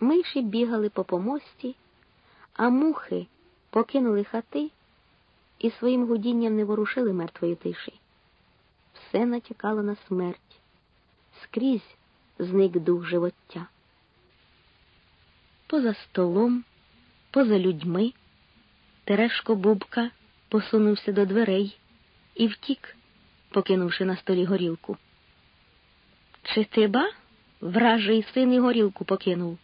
Миші бігали по помості, а мухи покинули хати і своїм гудінням не ворушили мертвої тиші. Все натякало на смерть, скрізь зник дух живоття. Поза столом, поза людьми, Терешко Бубка посунувся до дверей і втік, покинувши на столі горілку. Чи ти ба, вражий син і горілку покинув?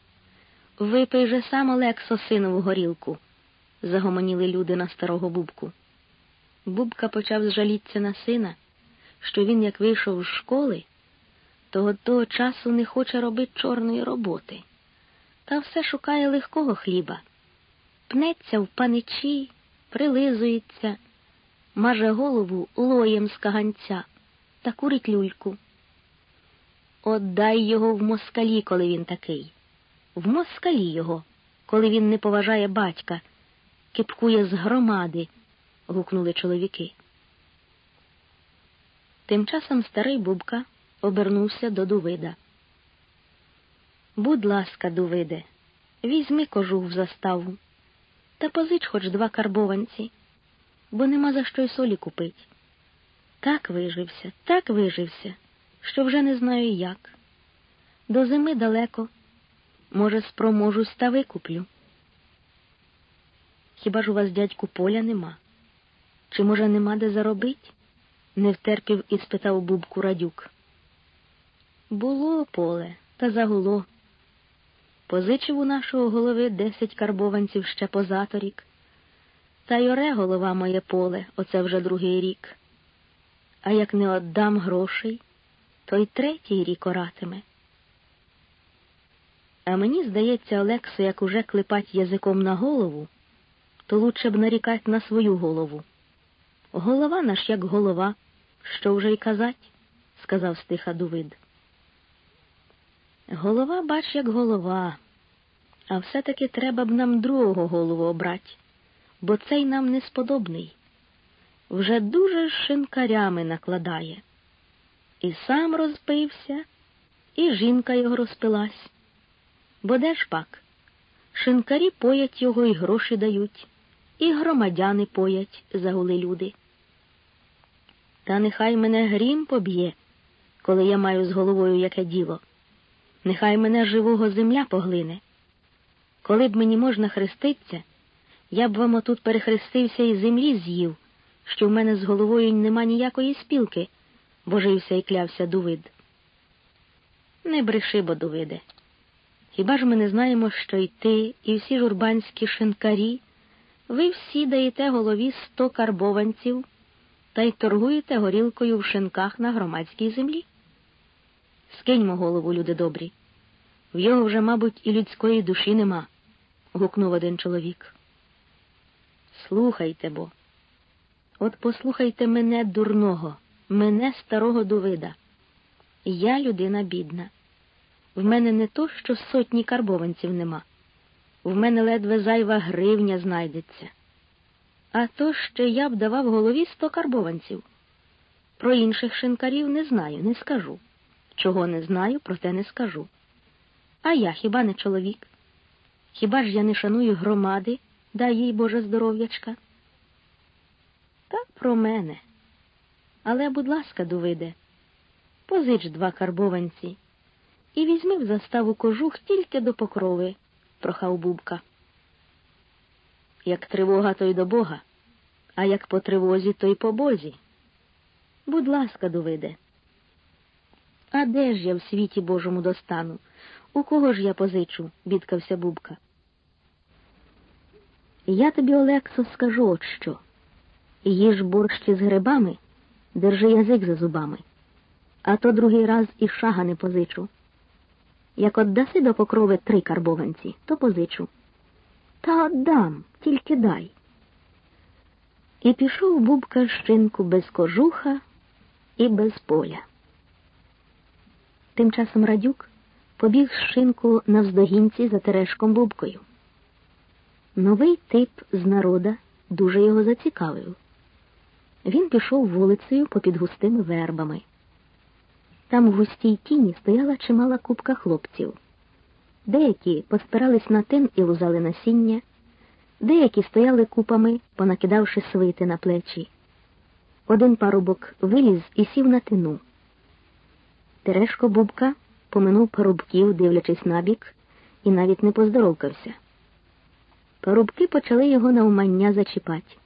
Випий же сам Олексо синову горілку, загомоніли люди на старого бубку. Бубка почав зжалітися на сина, що він, як вийшов з школи, того того часу не хоче робити чорної роботи, та все шукає легкого хліба, пнеться в паничі, прилизується, маже голову лоєм з каганця та курить люльку. Отдай його в москалі, коли він такий. В москалі його, коли він не поважає батька, кипкує з громади, гукнули чоловіки. Тим часом старий Бубка обернувся до Дувида. Будь ласка, Дувиде, візьми кожух в заставу та позич хоч два карбованці, бо нема за що й солі купить. Так вижився, так вижився, що вже не знаю як. До зими далеко, може, спроможусь та викуплю. Хіба ж у вас, дядьку, поля нема? Чи, може, нема де заробить? не втерпів і спитав бубку радюк. Було поле, та загуло. Позичив у нашого голови десять карбованців ще позаторік. Та й оре голова моє поле, оце вже другий рік. А як не отдам грошей, то й третій рік оратиме. А мені здається, Олексо, як уже клепать язиком на голову, то лучше б нарікать на свою голову. Голова наш, як голова, що вже й казать, сказав стиха Дувид. Голова, бач, як голова, а все-таки треба б нам другого голову обрать, бо цей нам несподобний. Вже дуже шинкарями накладає. І сам розпився, і жінка його розпилась. Бо де ж пак? Шинкарі поять його і гроші дають, і громадяни поять, загули люди. Та нехай мене грім поб'є, коли я маю з головою яке діло. Нехай мене живого земля поглине. Коли б мені можна хреститься, я б вам отут перехрестився і землі з'їв, що в мене з головою нема ніякої спілки, божився і клявся Дувид. Не бреши, бо Дувиде. Хіба ж ми не знаємо, що й ти, і всі журбанські шинкарі, ви всі даєте голові сто карбованців та й торгуєте горілкою в шинках на громадській землі? Скиньмо голову, люди добрі. В його вже, мабуть, і людської душі нема, гукнув один чоловік. Слухайте бо. От послухайте мене, дурного, мене старого Дувида. Я людина бідна. В мене не то, що сотні карбованців нема. В мене ледве зайва гривня знайдеться. А то ще я б давав голові сто карбованців. Про інших шинкарів не знаю, не скажу. Чого не знаю, про те не скажу. А я хіба не чоловік? Хіба ж я не шаную громади, дай їй Боже здоров'ячка? Так про мене. Але, будь ласка, Дувиде, позич два карбованці і візьми в заставу кожух тільки до покрови, прохав Бубка. Як тривога, то й до Бога, а як по тривозі, то й по Бозі. Будь ласка, Дувиде. А де ж я в світі Божому достану? У кого ж я позичу? бідкався Бубка. Я тобі, Олексо, скажу от що. Їж борщі з грибами, держи язик за зубами, а то другий раз і шага не позичу. Як отдаси до покрови три карбованці, то позичу. Та отдам, тільки дай. І пішов Бубка щинку без кожуха і без поля. Тим часом радюк побіг з шинку навздогінці за Терешком Бубкою. Новий тип з народа дуже його зацікавив. Він пішов вулицею попід густими вербами. Там в густій тіні стояла чимала купка хлопців. Деякі поспирались на тин і лузали насіння, деякі стояли купами, понакидавши свити на плечі. Один парубок виліз і сів на тину. Терешко Бубка поминув парубків, дивлячись набік, і навіть не поздоровкався. Парубки почали його навмання зачіпати.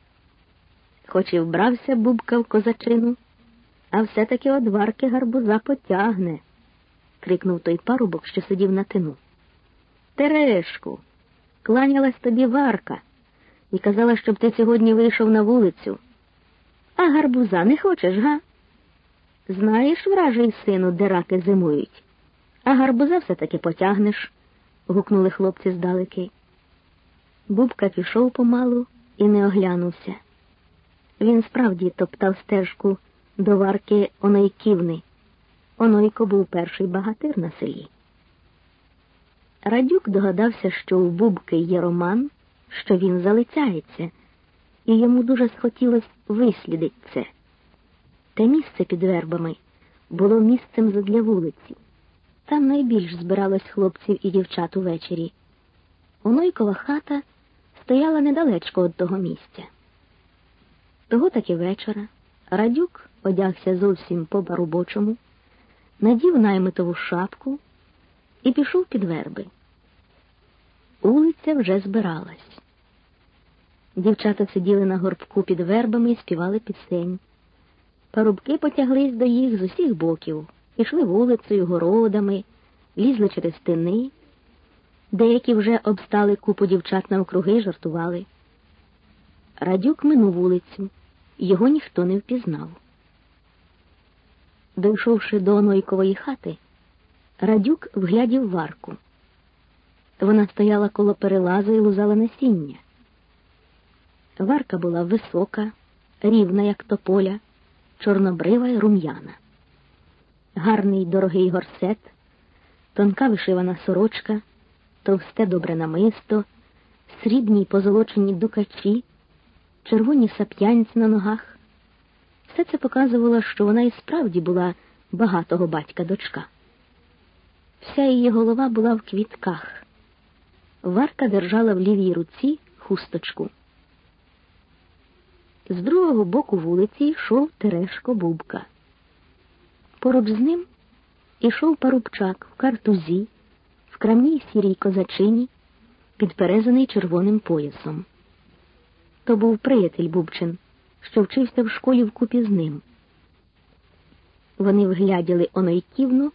Хоч і вбрався Бубка в козачину, а все-таки одварки гарбуза потягне, крикнув той парубок, що сидів на тину. Терешку, кланялась тобі варка і казала, щоб ти сьогодні вийшов на вулицю. А гарбуза не хочеш, га? Знаєш, вражий сину, де раки зимують, а гарбуза все-таки потягнеш, гукнули хлопці здалеки. Бубка пішов помалу і не оглянувся. Він справді топтав стежку до варки Онойківни. Онойко був перший багатир на селі. Радюк догадався, що у Бубки є роман, що він залицяється, і йому дуже схотілося вислідити це. Те місце під вербами було місцем задля вулиці. Там найбільш збиралось хлопців і дівчат увечері. Онойкова хата стояла недалечко від того місця. Того таки вечора Радюк одягся зовсім по барубочому, надів наймитову шапку і пішов під верби. Улиця вже збиралась. Дівчата сиділи на горбку під вербами і співали пісень. Парубки потяглись до їх з усіх боків, пішли вулицею, городами, лізли через стени. Деякі вже обстали купу дівчат навкруги і жартували. Радюк минув вулицю, його ніхто не впізнав. Дойшовши до Онойкової хати, Радюк вглядів варку. Вона стояла коло перелазу і лузала насіння. Варка була висока, рівна, як тополя, чорнобрива й рум'яна. Гарний дорогий горсет, тонка вишивана сорочка, товсте добре намисто, срібні позолочені дукачі, червоні сап'янці на ногах. Все це показувало, що вона і справді була багатого батька дочка. Вся її голова була в квітках. Варка держала в лівій руці хусточку. З другого боку вулиці йшов Терешко Бубка. Поруч з ним ішов парубчак в картузі, в крамній сірій козачині, підперезаний червоним поясом. То був приятель Бубчин, що вчився в школі вкупі з ним. Вони вгляділи Онойківну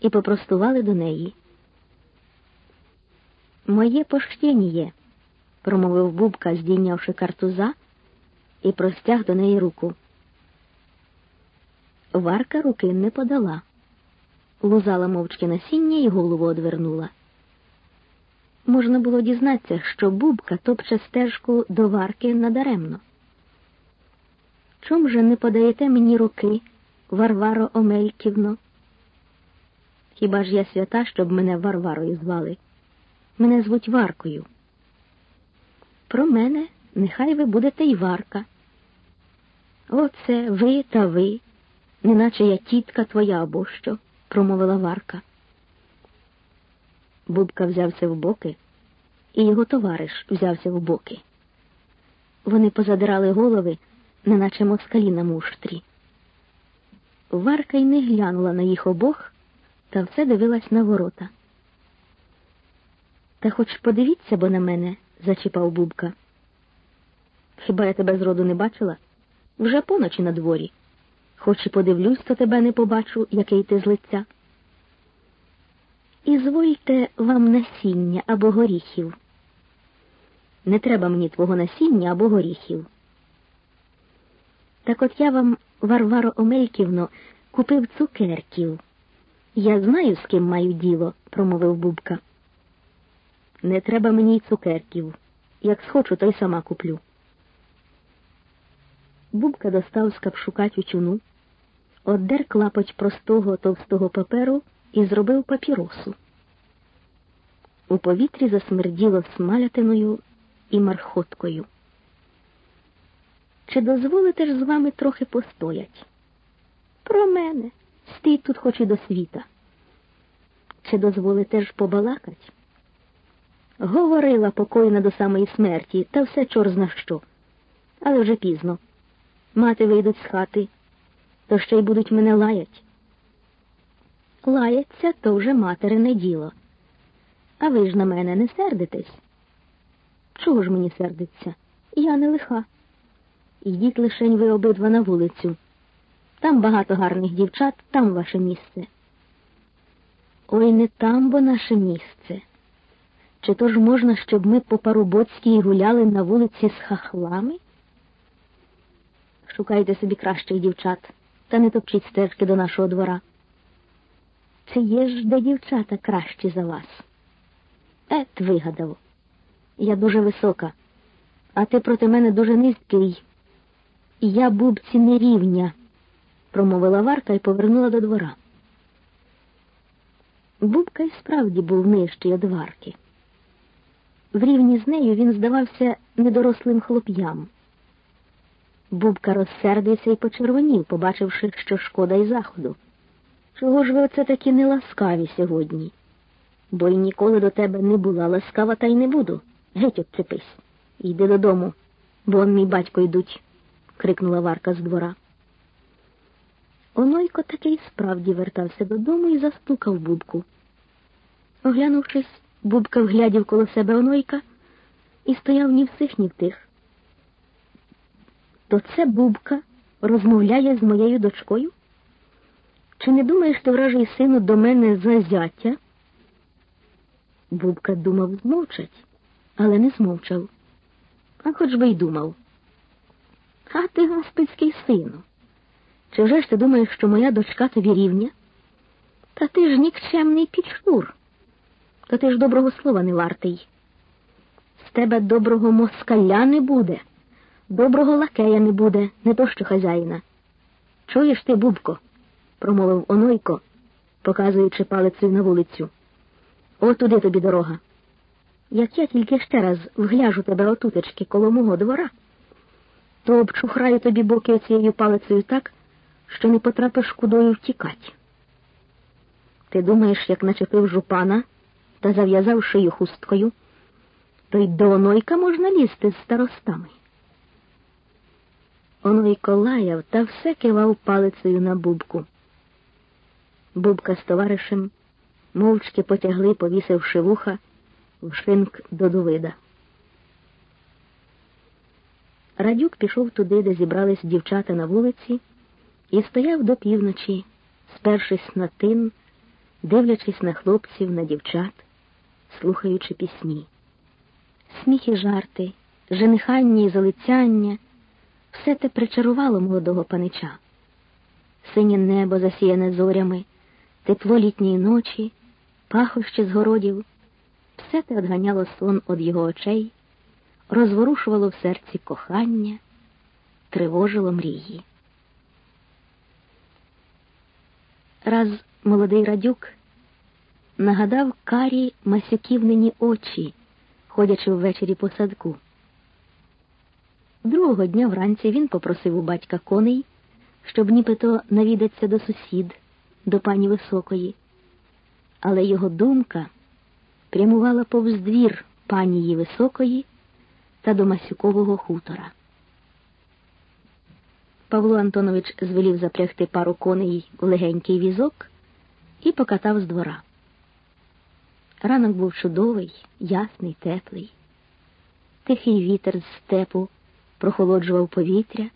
і попростували до неї. Моє поштєніє, промовив Бубка, здійнявши картуза, і простяг до неї руку. Варка руки не подала, лузала мовчки насіння і голову одвернула. Можна було дізнатися, що Бубка топче стежку до варки надаремно. Чом же не подаєте мені руки, Варваро Омельківно? Хіба ж я свята, щоб мене Варварою звали? Мене звуть Варкою. Про мене нехай ви будете й Варка. Оце ви та ви, неначе я тітка твоя або що, промовила Варка. Бубка взявся в боки, і його товариш взявся в боки. Вони позадирали голови, неначе москалі на муштрі. Варка й не глянула на їх обох, та все дивилась на ворота. Та хоч подивіться бо на мене, зачіпав Бубка. Хіба я тебе зроду не бачила? Вже поночі на дворі. Хоч і подивлюсь, то тебе не побачу, який ти з лиця. Ізвольте вам насіння або горіхів. Не треба мені твого насіння або горіхів. Так от я вам, Варваро Омельківно, купив цукерків. Я знаю, з ким маю діло, промовив Бубка. Не треба мені цукерків. Як схочу, то й сама куплю. Бубка достав з капшука тютюну, оддер клапоть простого товстого паперу і зробив папіросу. У повітрі засмерділо смалятиною і мархоткою. Чи дозволите ж з вами трохи постоять? Про мене, стій тут хоч і до світа. Чи дозволите ж побалакать? Говорила покойна до самої смерті, та все чор зна що. Але вже пізно. Мати вийдуть з хати, то ще й будуть мене лаять. Лаяться то вже материне діло. А ви ж на мене не сердитесь? Чого ж мені сердиться? Я не лиха. Йдіть лишень ви обидва на вулицю. Там багато гарних дівчат, там ваше місце. Ой, не там бо наше місце. Чи то ж можна, щоб ми по Парубоцькій гуляли на вулиці з хахлами? Шукайте собі кращих дівчат, та не топчіть стежки до нашого двора. Чи є ж де дівчата кращі за вас? Ет, вигадав. Я дуже висока, а ти проти мене дуже низький. Я бубці не рівня, промовила Варка і повернула до двора. Бубка й справді був нижчий від Варки. В рівні з нею він здавався недорослим хлоп'ям. Бубка розсердився і почервонів, побачивши, що шкода й заходу. Чого ж ви оце такі неласкаві сьогодні? Бо й ніколи до тебе не була ласкава, та й не буду. Геть отчепись. Йди додому, бо мій батько йдуть, крикнула Варка з двора. Онойко таки й справді вертався додому і застукав бубку. Оглянувшись, бубка вглядів коло себе онойка і стояв ні в сих, ні в тих. То це бубка розмовляє з моєю дочкою? Чи не думаєш ти, вражий сину, до мене за зятя? Бубка думав змовчать, але не змовчав, а хоч би й думав. А ти, господський сину, чи вже ж ти думаєш, що моя дочка тобі рівня? Та ти ж нікчемний підшур, та ти ж доброго слова не вартий. З тебе доброго москаля не буде, доброго лакея не буде, не то що хазяїна. Чуєш ти, бубко? промовив Онойко, показуючи палицею на вулицю. От туди тобі дорога. Як я тільки ще раз вгляжу тебе отутечки коло мого двора, то обчухраю тобі боки оцією палицею так, що не потрапиш кудою втікать. Ти думаєш, як начепив жупана та зав'язав шию хусткою, то й до Онойка можна лізти з старостами. Онойко лаяв та все кивав палицею на бубку. Бубка з товаришем мовчки потягли, повісивши вуха, в шинк до Дувида. Радюк пішов туди, де зібрались дівчата на вулиці, і стояв до півночі, спершись на тин, дивлячись на хлопців, на дівчат, слухаючи пісні. Сміх і жарти, женихання і залицяння все те причарувало молодого панича. Синє небо засіяне зорями, тепло літньої ночі, пахощі з городів, все те одганяло сон від його очей, розворушувало в серці кохання, тривожило мрії. Раз молодий радюк нагадав карі масюківнині очі, ходячи ввечері по садку. Другого дня вранці він попросив у батька коней, щоб нібито навідатися до сусід, до пані Високої, але його думка прямувала повз двір панії Високої та до Масюкового хутора. Павло Антонович звелів запрягти пару коней у легенький візок і покатав з двора. Ранок був чудовий, ясний, теплий. Тихий вітер з степу прохолоджував повітря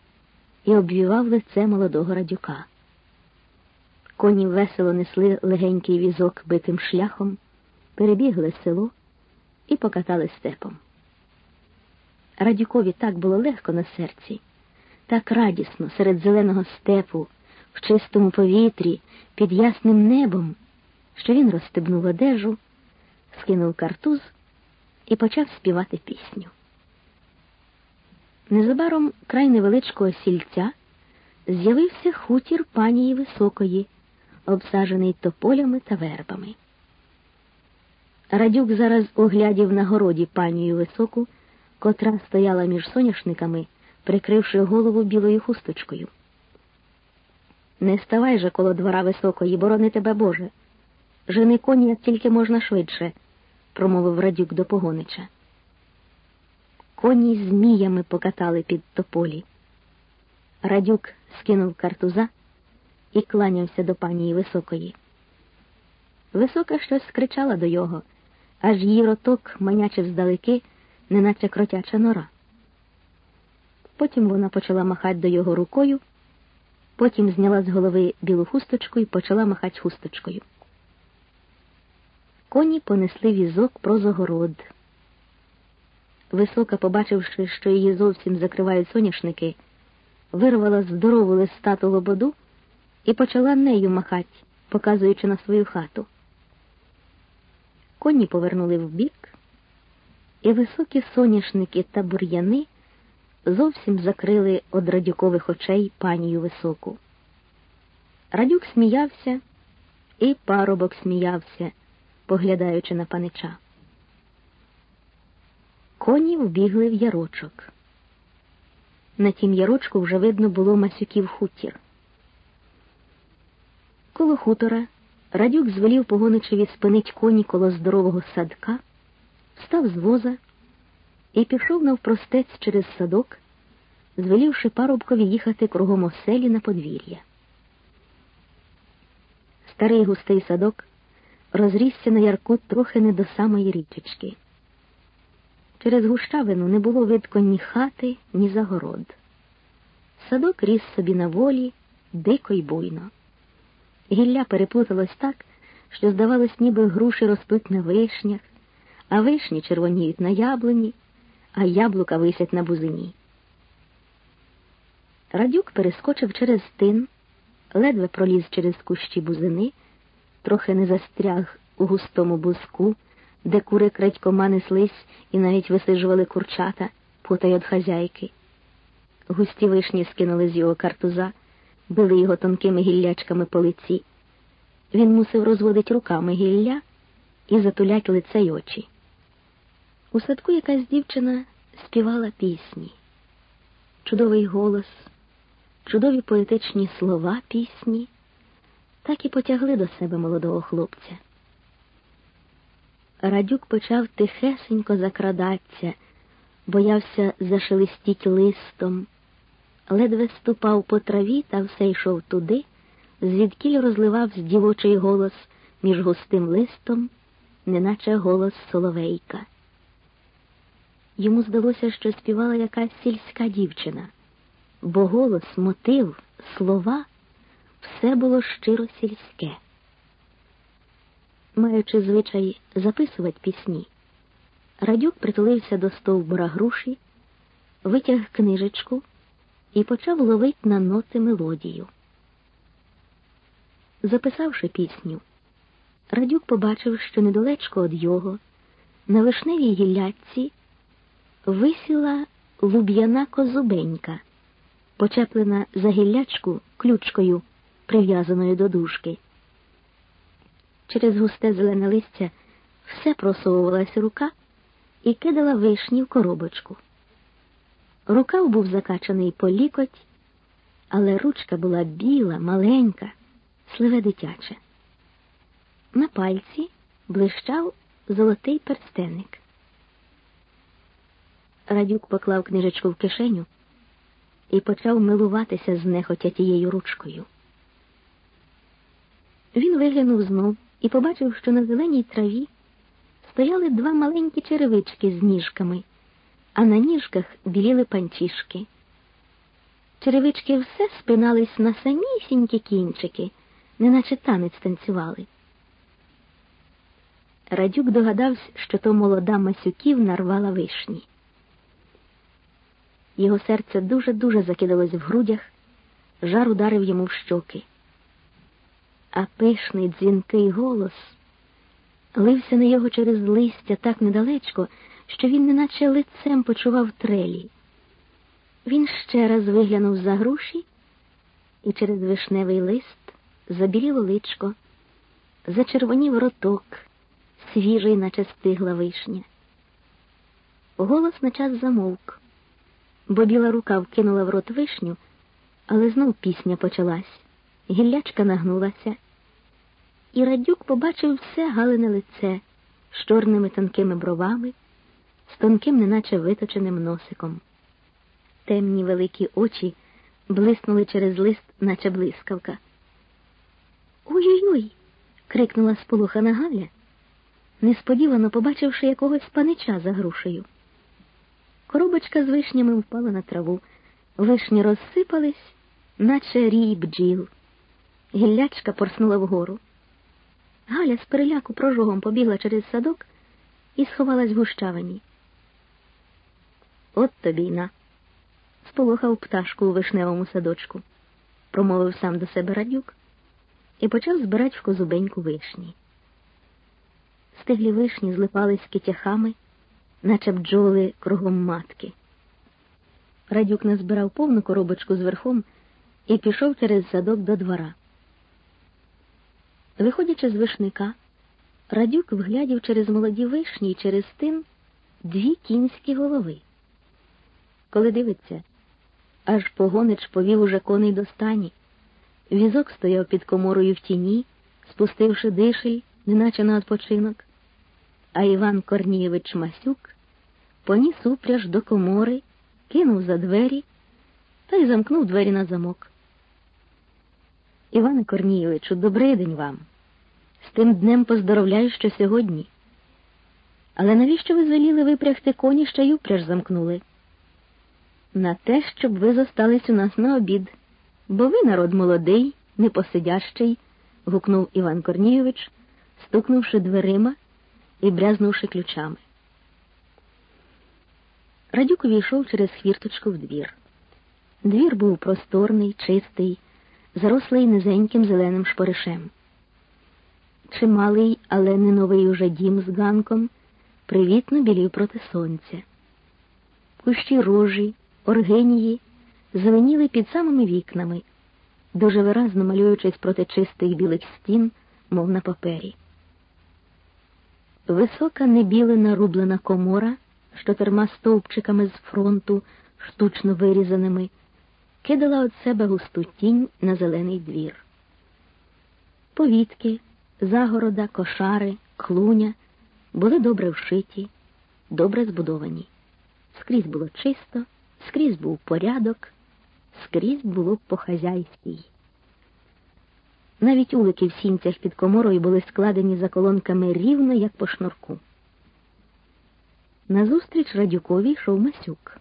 і обвівав лице молодого радюка. Коні весело несли легенький візок битим шляхом, перебігли село і покатали степом. Радюкові так було легко на серці, так радісно серед зеленого степу, в чистому повітрі, під ясним небом, що він розстебнув одежу, скинув картуз і почав співати пісню. Незабаром край невеличкого сільця з'явився хутір панії Високої, обсаджений тополями та вербами. Радюк зараз оглядів на городі панію Високу, котра стояла між соняшниками, прикривши голову білою хусточкою. Не ставай же коло двора високої, борони тебе Боже, Жени коні як тільки можна швидше, промовив радюк до погонича. Коні зміями покатали під тополі. Радюк скинув картуза і кланявся до панії високої. Висока щось скричала до його, аж її роток манячив здалеки, неначе кротяча нора. Потім вона почала махати до його рукою, потім зняла з голови білу хусточку і почала махати хусточкою. Коні понесли візок про загород. Висока, побачивши, що її зовсім закривають соняшники, вирвала здорову листату лободу і почала нею махати, показуючи на свою хату. Коні повернули вбік, і високі соняшники та бур'яни зовсім закрили од радюкових очей панію високу. Радюк сміявся, і парубок сміявся, поглядаючи на панича. Коні вбігли в ярочок. На тім ярочку вже видно було масюків хутір. Коло хутора Радюк звелів погоничеві спинить коні коло здорового садка, встав з воза і пішов навпростець через садок, звелівши парубкові їхати кругом оселі на подвір'я. Старий густий садок розрісся на ярко трохи не до самої річечки. Через гущавину не було видко ні хати, ні загород. Садок ріс собі на волі, дико й буйно. Гілля переплуталось так, що, здавалось, ніби груші ростуть на вишнях, а вишні червоніють на яблуні, а яблука висять на бузині. Радюк перескочив через тин, ледве проліз через кущі бузини, трохи не застряг у густому бузку, де кури крадькома неслись і навіть висижували курчата, потай од хазяйки. Густі вишні скинули з його картуза били його тонкими гіллячками по лиці. Він мусив розводити руками гілля і затулять лице й очі. У садку якась дівчина співала пісні, чудовий голос, чудові поетичні слова пісні, так і потягли до себе молодого хлопця. Радюк почав тихесенько закрадатися, боявся зашелестіть листом ледве ступав по траві та все йшов туди, звідкіль розливався дівочий голос між густим листом, неначе голос соловейка. Йому здалося, що співала якась сільська дівчина, бо голос, мотив, слова все було щиро сільське. Маючи звичай записувати пісні, Радюк притулився до стовбура груші, витяг книжечку і почав ловить на ноти мелодію. Записавши пісню, Радюк побачив, що недалечко від його, на вишневій гіллячці, висіла луб'яна козубенька, почеплена за гіллячку ключкою, прив'язаною до дужки. Через густе зелене листя все просовувалась рука і кидала вишні в коробочку. Рукав був закачаний по лікоть, але ручка була біла, маленька, сливе дитяче. На пальці блищав золотий перстенник. Радюк поклав книжечку в кишеню і почав милуватися знехотя тією ручкою. Він виглянув знов і побачив, що на зеленій траві стояли два маленькі черевички з ніжками а на ніжках біліли панчішки. Черевички все спинались на самісінькі кінчики, неначе танець танцювали. Радюк догадався, що то молода Масюків нарвала вишні. Його серце дуже-дуже закидалось в грудях, жар ударив йому в щоки. А пишний дзвінкий голос лився на його через листя так недалечко, що він неначе лицем почував трелі. Він ще раз виглянув за груші і через вишневий лист забіліло личко, зачервонів роток, свіжий, наче стигла вишня. Голос на час замовк, бо біла рука вкинула в рот вишню, але знов пісня почалась. Гіллячка нагнулася, і Радюк побачив все галине лице з чорними тонкими бровами, з тонким, неначе виточеним носиком. Темні великі очі блиснули через лист, наче блискавка. Ой-ой-ой. крикнула сполохана Галя, несподівано побачивши якогось панича за грушею. Коробочка з вишнями впала на траву, вишні розсипались, наче рій бджіл. Гіллячка порснула вгору. Галя з переляку прожогом побігла через садок і сховалась в гущавині. От тобі на. сполохав пташку у вишневому садочку, промовив сам до себе радюк і почав збирати в козубеньку вишні. Стиглі вишні злипались китяхами, наче бджоли кругом матки. Радюк назбирав повну коробочку з верхом і пішов через садок до двора. Виходячи з вишника, Радюк вглядів через молоді вишні і через тин дві кінські голови. Коли дивиться, аж погонич повів уже коней до стані. Візок стояв під коморою в тіні, спустивши дишель, неначе на відпочинок, а Іван Корнієвич Масюк поніс упряж до комори, кинув за двері та й замкнув двері на замок. Іване Корнієвичу, добрий день вам. З тим днем поздоровляю, що сьогодні. Але навіщо ви звеліли випрягти коні, що й упряж замкнули? На те, щоб ви зостались у нас на обід, бо ви народ молодий, непосидящий, гукнув Іван Корнієвич, стукнувши дверима і брязнувши ключами. Радюк увійшов через хвірточку в двір. Двір був просторний, чистий зарослий низеньким зеленим шпоришем. Чималий, але не новий уже дім з ганком, привітно білів проти сонця. Кущі рожі, оргенії зеленіли під самими вікнами, дуже виразно малюючись проти чистих білих стін, мов на папері. Висока небілена рублена комора з чотирма стовпчиками з фронту, штучно вирізаними кидала від себе густу тінь на зелений двір. Повітки, загорода, кошари, клуня були добре вшиті, добре збудовані. Скрізь було чисто, скрізь був порядок, скрізь було по хазяйській. Навіть улики в сінцях під коморою були складені за колонками рівно, як по шнурку. Назустріч радюкові йшов Масюк.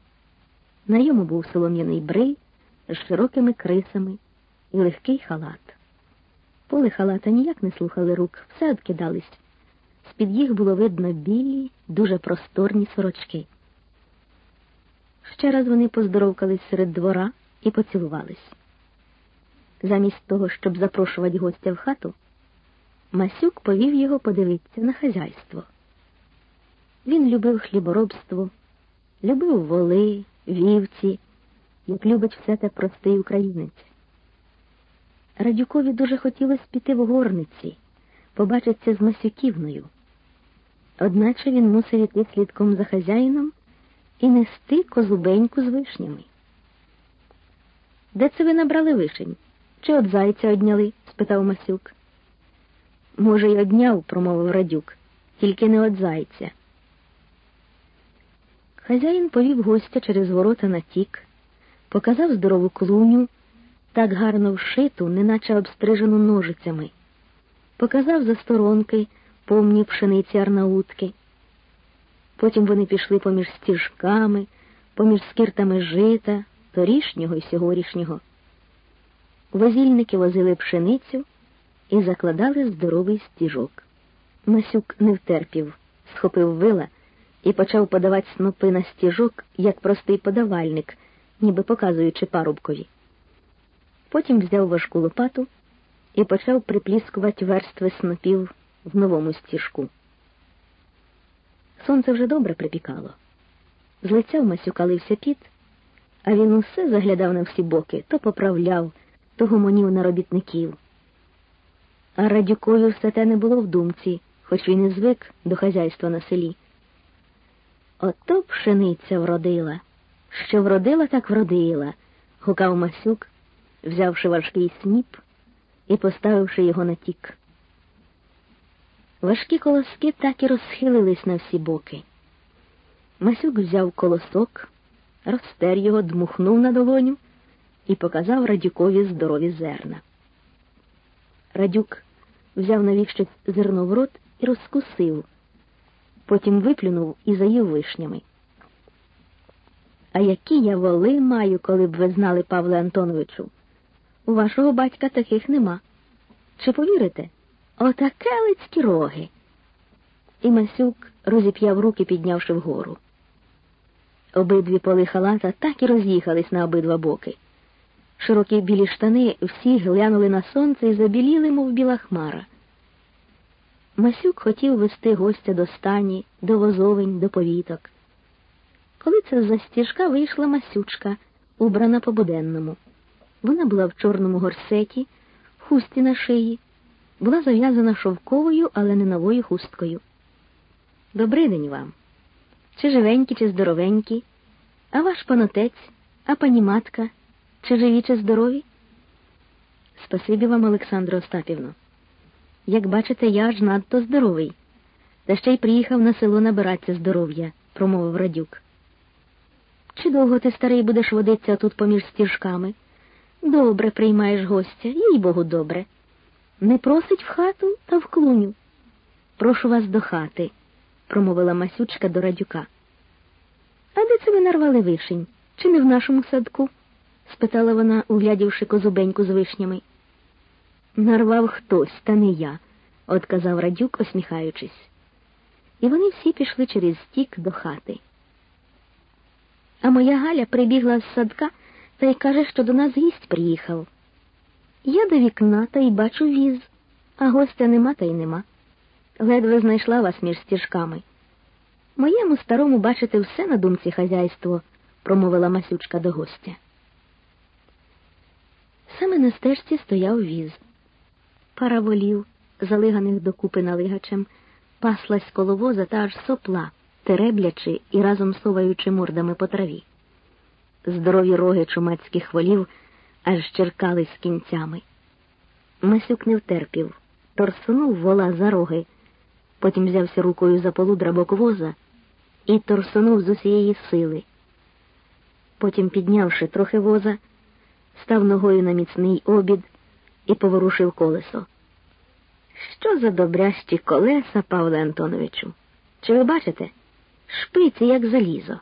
На йому був солом'яний бриль, з широкими крисами і легкий халат. Поли халата ніяк не слухали рук, все откидались. З-під їх було видно білі, дуже просторні сорочки. Ще раз вони поздоровкались серед двора і поцілувались. Замість того, щоб запрошувати гостя в хату, Масюк повів його подивитися на хазяйство. Він любив хліборобство, любив воли, вівці як любить все те простий українець. Радюкові дуже хотілося піти в горниці, побачитися з Масюківною. Одначе він мусив іти слідком за хазяїном і нести козубеньку з вишнями. Де це ви набрали вишень? Чи от зайця одняли? спитав Масюк. Може, й одняв, промовив Радюк, тільки не от зайця. Хазяїн повів гостя через ворота на тік, показав здорову клуню, так гарно вшиту, неначе обстрижену ножицями, показав за сторонки повні пшениці арнаутки. Потім вони пішли поміж стіжками, поміж скиртами жита, торішнього і сьогорішнього. Возільники возили пшеницю і закладали здоровий стіжок. Масюк не втерпів, схопив вила і почав подавати снопи на стіжок, як простий подавальник, ніби показуючи парубкові. Потім взяв важку лопату і почав припліскувати верстви снопів в новому стіжку. Сонце вже добре припікало. З лиця в Масюка лився піт, а він усе заглядав на всі боки, то поправляв, то гомонів на робітників. А радюкові все те не було в думці, хоч він і звик до хазяйства на селі. Ото пшениця вродила що вродила, так вродила, гукав Масюк, взявши важкий сніп і поставивши його на тік. Важкі колоски так і розхилились на всі боки. Масюк взяв колосок, розтер його, дмухнув на долоню і показав Радюкові здорові зерна. Радюк взяв навіщось зерно в рот і розкусив, потім виплюнув і заїв вишнями. А які я воли маю, коли б ви знали, Павле Антоновичу? У вашого батька таких нема. Чи повірите? Отаке лицькі роги. І Масюк розіп'яв руки, піднявши вгору. Обидві поли халата так і роз'їхались на обидва боки. Широкі білі штани всі глянули на сонце і забіліли, мов біла хмара. Масюк хотів вести гостя до стані, до возовень, до повіток. Коли це за стіжка вийшла Масючка, убрана по буденному. Вона була в чорному горсеті, хусті на шиї, була зав'язана шовковою, але не новою хусткою. Добрий день вам. Чи живенькі, чи здоровенькі, а ваш панотець, а пані матка, чи живі, чи здорові? Спасибі вам, Олександро Остапівно. Як бачите, я аж надто здоровий, та ще й приїхав на село набиратися здоров'я, промовив Радюк. Чи довго ти, старий, будеш водитися тут поміж стіжками? Добре приймаєш гостя, їй богу, добре. Не просить в хату, та в клуню. Прошу вас до хати, промовила Масючка до радюка. А де це ви нарвали вишень? Чи не в нашому садку? Спитала вона, углядівши козубеньку з вишнями. Нарвав хтось, та не я, отказав радюк, осміхаючись. І вони всі пішли через стік до хати. А моя Галя прибігла з садка та й каже, що до нас гість приїхав. Я до вікна та й бачу віз, а гостя нема та й нема. Ледве знайшла вас між стіжками. Моєму старому бачити все на думці хазяйство, промовила Масючка до гостя. Саме на стежці стояв віз. Пара волів, залиганих докупи налигачем, паслась коло воза та аж сопла, тереблячи і разом соваючи мордами по траві. Здорові роги чумацьких волів аж черкались кінцями. Масюк не втерпів, торсунув вола за роги, потім взявся рукою за полудра бок воза і торсунув з усієї сили. Потім, піднявши трохи воза, став ногою на міцний обід і поворушив колесо. Що за добрящі колеса, Павле Антоновичу? Чи ви бачите? Шпиці, як залізо.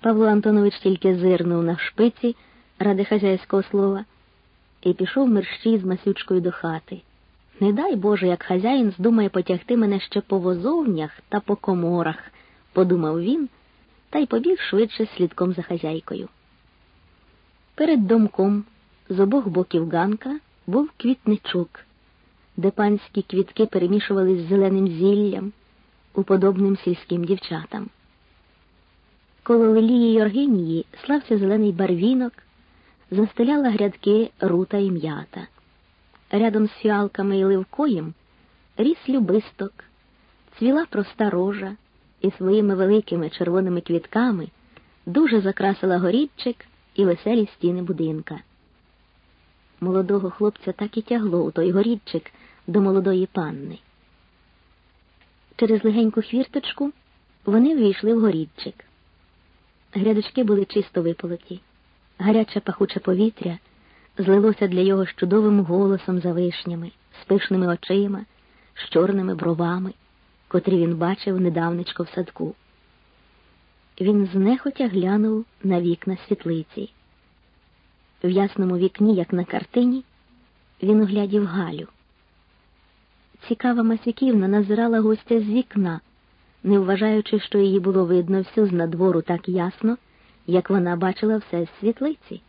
Павло Антонович тільки зирнув на шпиці ради хазяйського слова і пішов мерщій з Масючкою до хати. Не дай Боже, як хазяїн здумає потягти мене ще по возовнях та по коморах, подумав він та й побіг швидше слідком за хазяйкою. Перед домком з обох боків ганка був квітничок, де панські квітки перемішувались з зеленим зіллям, уподобним сільським дівчатам. Коло Лилії Йоргинії слався зелений барвінок, застеляла грядки рута і м'ята. Рядом з фіалками і ливкоєм ріс любисток, цвіла проста рожа і своїми великими червоними квітками дуже закрасила горідчик і веселі стіни будинка. Молодого хлопця так і тягло у той горідчик до молодої панни. Через легеньку хвірточку вони ввійшли в горідчик. Грядочки були чисто виполоті. Гаряче пахуче повітря злилося для його з чудовим голосом за вишнями, з пишними очима, з чорними бровами, котрі він бачив недавничко в садку. Він знехотя глянув на вікна світлиці. В ясному вікні, як на картині, він оглядів Галю. Цікава Масюківна назирала гостя з вікна не вважаючи, що її було видно всю з надвору так ясно, як вона бачила все з світлиці.